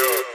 York.